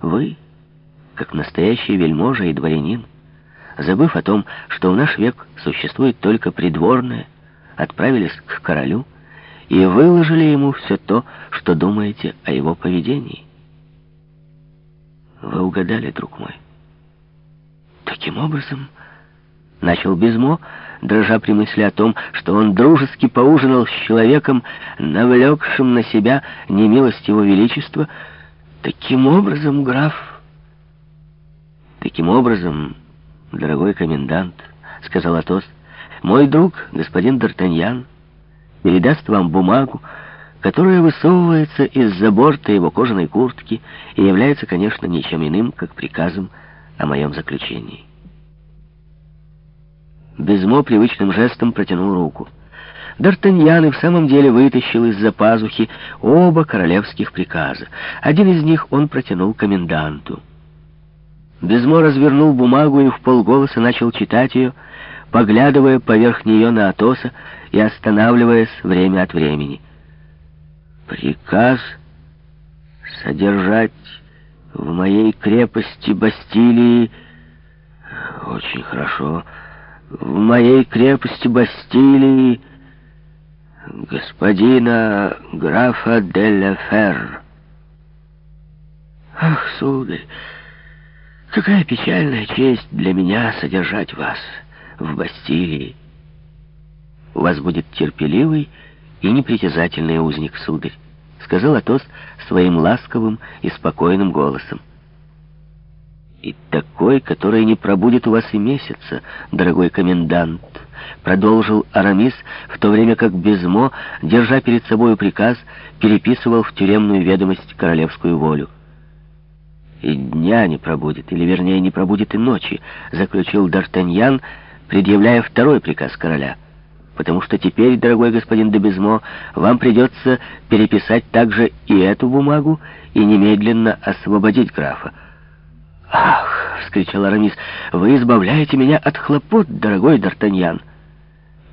Вы, как настоящий вельможа и дворянин, забыв о том, что в наш век существует только придворное, отправились к королю и выложили ему все то, что думаете о его поведении. Вы угадали, друг мой. Таким образом, начал Безмо, дрожа при мысли о том, что он дружески поужинал с человеком, навлекшим на себя немилость его величества, таким образом, граф... Таким образом, дорогой комендант, сказал Атос, мой друг, господин Д'Артаньян, передаст вам бумагу, которая высовывается из-за борта его кожаной куртки и является, конечно, ничем иным, как приказом о моем заключении. Безмо привычным жестом протянул руку. Д'Артаньян и в самом деле вытащил из-за пазухи оба королевских приказа. Один из них он протянул коменданту. Безмо развернул бумагу и в полголоса начал читать ее, поглядывая поверх нее на Атоса и останавливаясь время от времени. «Приказ содержать в моей крепости Бастилии...» «Очень хорошо. В моей крепости Бастилии господина графа де ла Фер». «Ах, сударь!» Какая печальная честь для меня содержать вас в Бастилии. У вас будет терпеливый и непритязательный узник, сударь, сказал Атос своим ласковым и спокойным голосом. И такой, который не пробудет у вас и месяца, дорогой комендант, продолжил Арамис, в то время как Безмо, держа перед собой приказ, переписывал в тюремную ведомость королевскую волю и дня не пробудет, или, вернее, не пробудет и ночи, заключил Д'Артаньян, предъявляя второй приказ короля. Потому что теперь, дорогой господин де Безмо, вам придется переписать также и эту бумагу и немедленно освободить графа. «Ах!» — вскричал Арамис. «Вы избавляете меня от хлопот, дорогой Д'Артаньян!»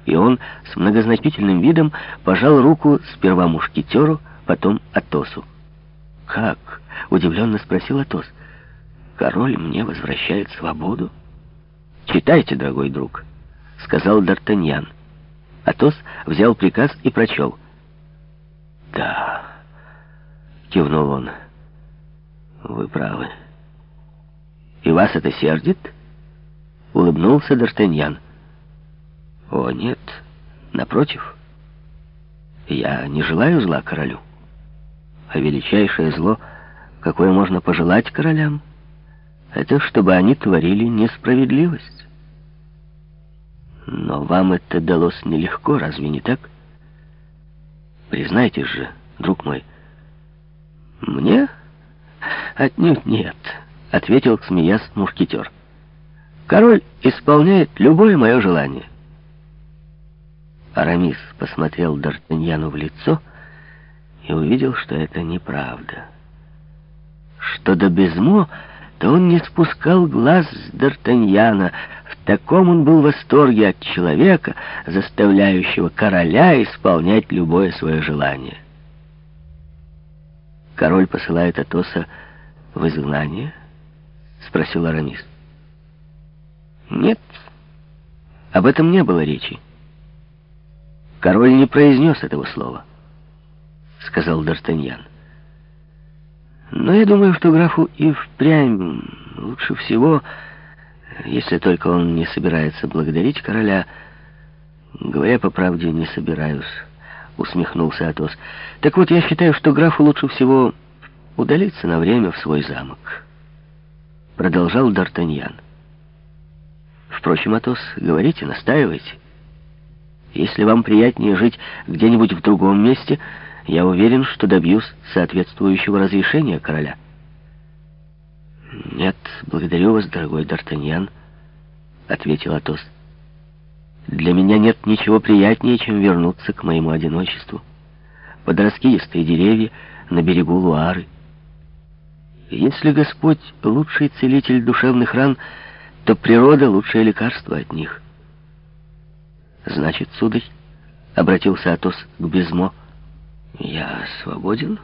И он с многозначительным видом пожал руку сперва мушкетеру, потом Атосу. «Как?» — удивленно спросил Атос. «Король мне возвращает свободу?» «Читайте, дорогой друг», — сказал Д'Артаньян. Атос взял приказ и прочел. «Да», — кивнул он, — «вы правы». «И вас это сердит?» — улыбнулся Д'Артаньян. «О, нет, напротив, я не желаю зла королю» а величайшее зло, какое можно пожелать королям, это чтобы они творили несправедливость. Но вам это далось нелегко, разве не так? Признайтесь же, друг мой. Мне? Отнюдь нет, ответил, смеясь, мушкетер. Король исполняет любое мое желание. Арамис посмотрел Д'Артаньяну в лицо и увидел, что это неправда. Что до Безмо, то он не спускал глаз с Д'Артаньяна. В таком он был в восторге от человека, заставляющего короля исполнять любое свое желание. «Король посылает Атоса в изгнание?» — спросил Арамис. «Нет, об этом не было речи. Король не произнес этого слова». — сказал Д'Артаньян. «Но я думаю, что графу и впрямь лучше всего, если только он не собирается благодарить короля. Говоря по правде, не собираюсь», — усмехнулся Атос. «Так вот, я считаю, что графу лучше всего удалиться на время в свой замок», — продолжал Д'Артаньян. «Впрочем, Атос, говорите, настаивайте. Если вам приятнее жить где-нибудь в другом месте...» я уверен, что добьюсь соответствующего разрешения короля. «Нет, благодарю вас, дорогой Д'Артаньян», — ответил Атос. «Для меня нет ничего приятнее, чем вернуться к моему одиночеству, под раскидистые деревья на берегу Луары. Если Господь — лучший целитель душевных ран, то природа — лучшее лекарство от них». «Значит, сударь», — обратился Атос к Безмо, — «Я свободен?»